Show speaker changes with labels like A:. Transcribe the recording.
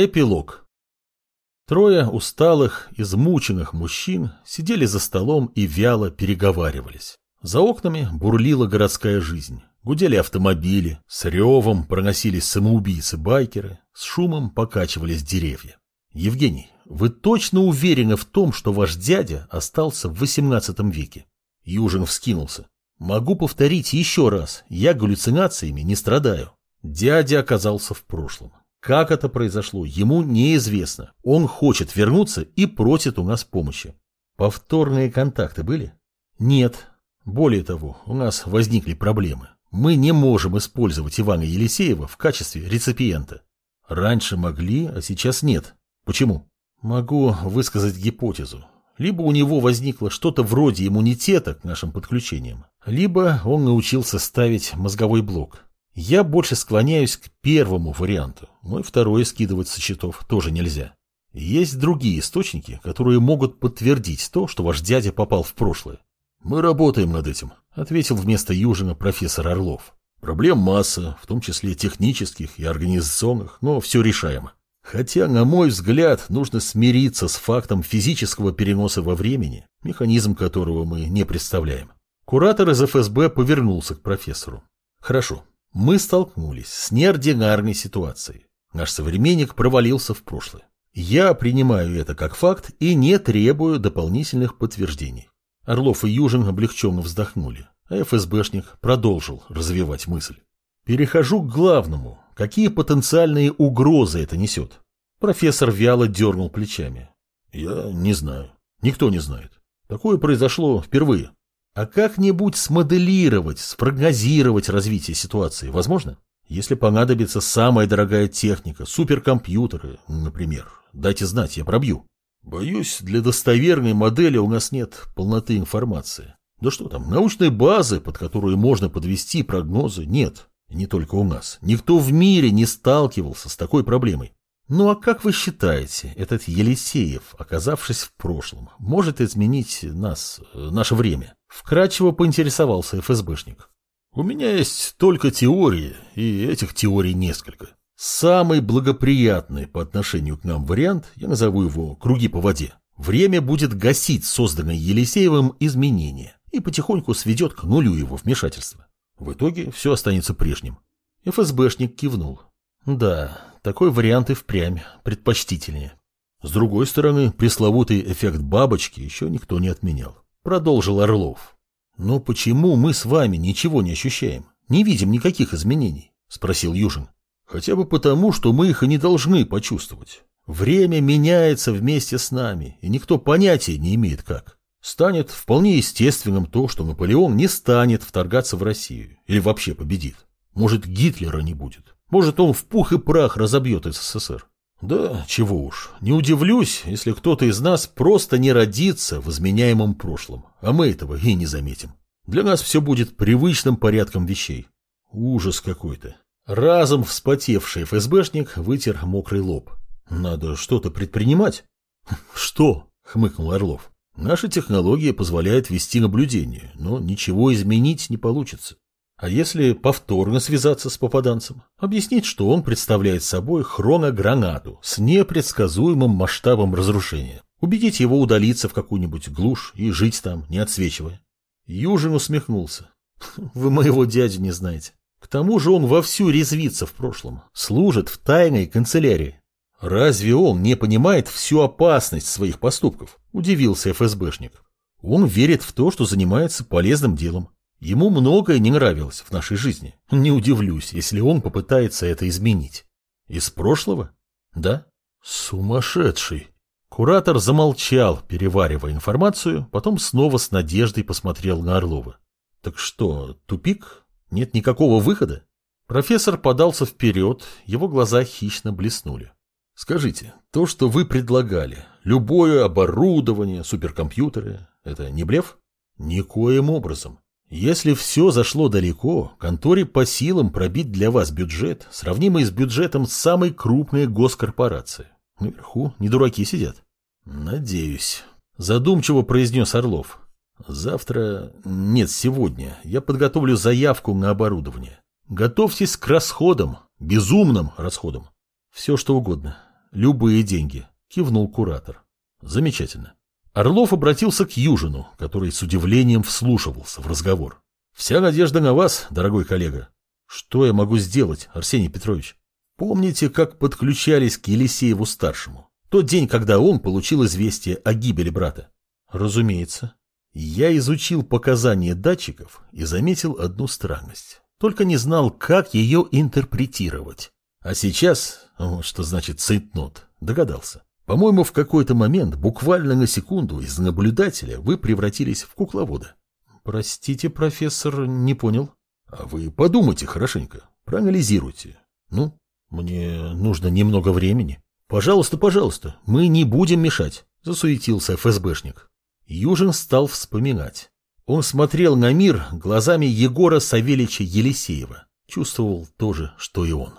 A: Эпилог. Трое усталых, измученных мужчин сидели за столом и вяло переговаривались. За окнами бурлила городская жизнь. Гудели автомобили, с ревом проносились самоубийцы-байкеры, с шумом покачивались деревья. Евгений, вы точно уверены в том, что ваш дядя остался в XVIII веке? Южин вскинулся. Могу повторить еще раз, я галлюцинациями не страдаю. Дядя оказался в прошлом. Как это произошло, ему неизвестно. Он хочет вернуться и просит у нас помощи. Повторные контакты были? Нет. Более того, у нас возникли проблемы. Мы не можем использовать Ивана Елисеева в качестве реципиента. Раньше могли, а сейчас нет. Почему? Могу высказать гипотезу. Либо у него возникло что-то вроде иммунитета к нашим подключениям, либо он научился ставить мозговой блок. Я больше склоняюсь к первому варианту, но и второе скидывать со счетов тоже нельзя. Есть другие источники, которые могут подтвердить то, что ваш дядя попал в прошлое. Мы работаем над этим, ответил вместо Южина профессор Орлов. Проблем масса, в том числе технических и организационных, но все решаемо. Хотя, на мой взгляд, нужно смириться с фактом физического переноса во времени, механизм которого мы не представляем. Куратор из ФСБ повернулся к профессору. Хорошо, мы столкнулись с неординарной ситуацией. Наш современник провалился в прошлое. Я принимаю это как факт и не требую дополнительных подтверждений. Орлов и Южин облегченно вздохнули, а ФСБшник продолжил развивать мысль. Перехожу к главному. Какие потенциальные угрозы это несет? Профессор вяло дернул плечами. Я не знаю. Никто не знает. Такое произошло впервые. А как-нибудь смоделировать, спрогнозировать развитие ситуации возможно? Если понадобится самая дорогая техника, суперкомпьютеры, например, дайте знать, я пробью. Боюсь, для достоверной модели у нас нет полноты информации. Да что там, научной базы, под которую можно подвести прогнозы, нет. Не только у нас. Никто в мире не сталкивался с такой проблемой. Ну а как вы считаете, этот Елисеев, оказавшись в прошлом, может изменить нас, э, наше время? Вкратчиво поинтересовался ФСБшник. У меня есть только теории, и этих теорий несколько. Самый благоприятный по отношению к нам вариант, я назову его «круги по воде». Время будет гасить созданное Елисеевым изменения и потихоньку сведет к нулю его вмешательство. В итоге все останется прежним. ФСБшник кивнул. Да, такой вариант и впрямь предпочтительнее. С другой стороны, пресловутый эффект бабочки еще никто не отменял. Продолжил Орлов. Но почему мы с вами ничего не ощущаем? Не видим никаких изменений? Спросил Южин. Хотя бы потому, что мы их и не должны почувствовать. Время меняется вместе с нами, и никто понятия не имеет как. Станет вполне естественным то, что Наполеон не станет вторгаться в Россию или вообще победит. Может, Гитлера не будет. Может, он в пух и прах разобьет СССР. Да, чего уж, не удивлюсь, если кто-то из нас просто не родится в изменяемом прошлом, а мы этого и не заметим. Для нас все будет привычным порядком вещей. Ужас какой-то. Разом вспотевший ФСБшник вытер мокрый лоб. Надо что-то предпринимать. Что? хмыкнул Орлов. Наша технология позволяет вести наблюдение, но ничего изменить не получится. А если повторно связаться с попаданцем? Объяснить, что он представляет собой хроногранату с непредсказуемым масштабом разрушения. Убедить его удалиться в какую-нибудь глушь и жить там, не отсвечивая. Южин усмехнулся. Вы моего дядю не знаете. К тому же он вовсю резвится в прошлом. Служит в тайной канцелярии. Разве он не понимает всю опасность своих поступков? Удивился ФСБшник. Он верит в то, что занимается полезным делом. Ему многое не нравилось в нашей жизни. Не удивлюсь, если он попытается это изменить. Из прошлого? Да? Сумасшедший. Куратор замолчал, переваривая информацию, потом снова с надеждой посмотрел на Орлова. Так что, тупик? Нет никакого выхода? Профессор подался вперед, его глаза хищно блеснули. Скажите, то, что вы предлагали, любое оборудование, суперкомпьютеры, это не блеф? Никоим образом. Если все зашло далеко, конторе по силам пробить для вас бюджет, сравнимый с бюджетом самой крупной госкорпорации. Наверху не дураки сидят. Надеюсь. Задумчиво произнес Орлов. Завтра, нет, сегодня, я подготовлю заявку на оборудование. Готовьтесь к расходам, безумным расходам. Все что угодно. Любые деньги, кивнул куратор. Замечательно. Орлов обратился к Южину, который с удивлением вслушивался в разговор. Вся надежда на вас, дорогой коллега. Что я могу сделать, Арсений Петрович? Помните, как подключались к Елисееву-старшему? Тот день, когда он получил известие о гибели брата? Разумеется. Я изучил показания датчиков и заметил одну странность. Только не знал, как ее интерпретировать. А сейчас, что значит цейтнот, догадался. По-моему, в какой-то момент, буквально на секунду, из наблюдателя вы превратились в кукловода. Простите, профессор, не понял. А вы подумайте хорошенько, проанализируйте. Ну, мне нужно немного времени. Пожалуйста, пожалуйста, мы не будем мешать, засуетился ФСБшник. Южин стал вспоминать. Он смотрел на мир глазами Егора Савельича Елисеева. Чувствовал то же, что и он.